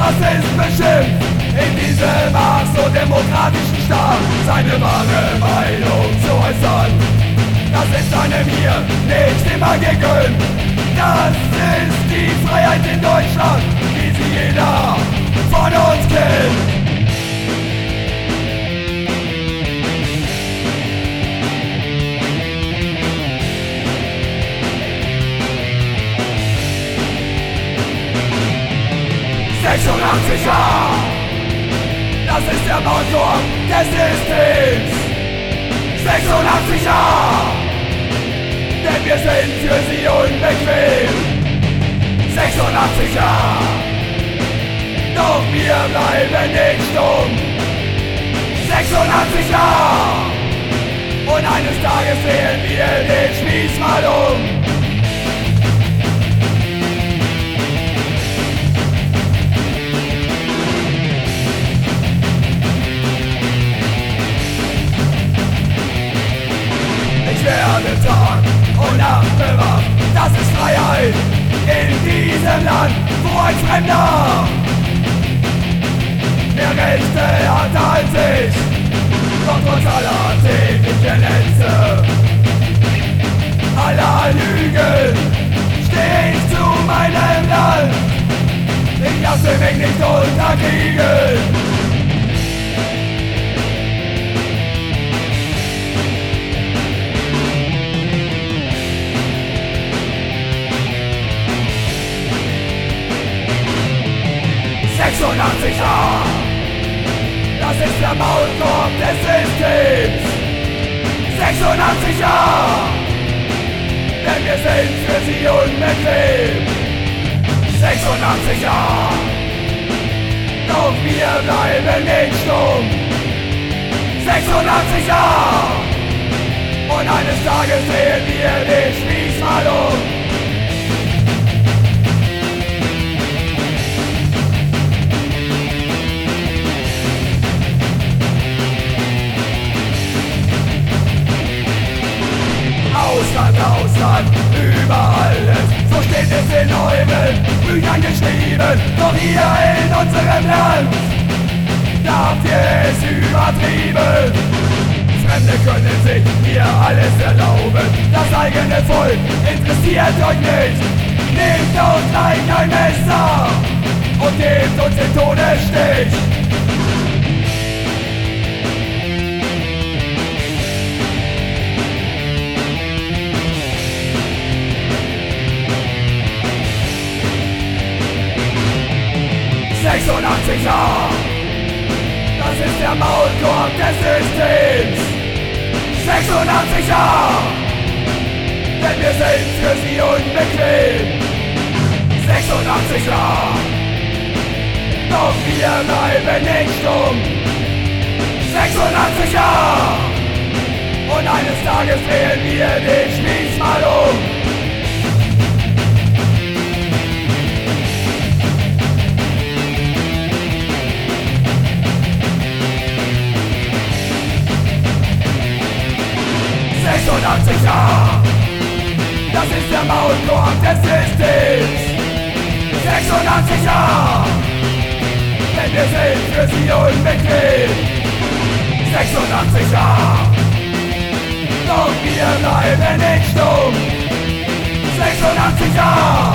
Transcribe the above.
als Rassismus beschimpft. In diesem ach so demokratischen Staat seine wahre Meinung zu äußern. Das ist einem hier nicht immer gegönnt. Das ist die Freiheit in Deutschland, Jahr, das ist der Motor des Systems. 86 Jahre, denn wir sind für sie unbequem. 86 Jahre, doch wir bleiben nicht stumm. 86 Jahre, und eines Tages drehen wir den Spieß mal um. Werde Tag und Nacht bewacht. Das ist Freiheit in diesem Land, wo ein Fremder mehr Rechte hat als ich. Doch trotz aller täglichen Netze, aller Lügen, steh ich zu meinem Land. Ich lasse mich nicht unterkriegen. 86 Jahre, das ist der Maulkorb des Systems. 86 Jahre, denn wir sind für sie unbequem. 86 Jahre, doch wir bleiben nicht stumm. 86 Jahre, und eines Tages sehen wir den euren Büchern geschrieben, doch hier in unserem Land, da habt ihr es übertrieben. Fremde können sich hier alles erlauben, das eigene Volk interessiert euch nicht. Nehmt doch gleich ein Messer und gebt uns den Todesstich. 86 Jahre, das ist der Maulkorb des Systems. 86 Jahre, denn wir sind für sie unbequem. 86 Jahre, doch wir bleiben nicht stumm. 86 Jahre, und eines Tages drehen wir den Spieß mal um. 86 Jahre, das ist der Maulkorb des Systems. 86 Jahre, denn wir sind für sie unbequem. 86 Jahre, doch wir bleiben nicht stumm. 86 Jahre,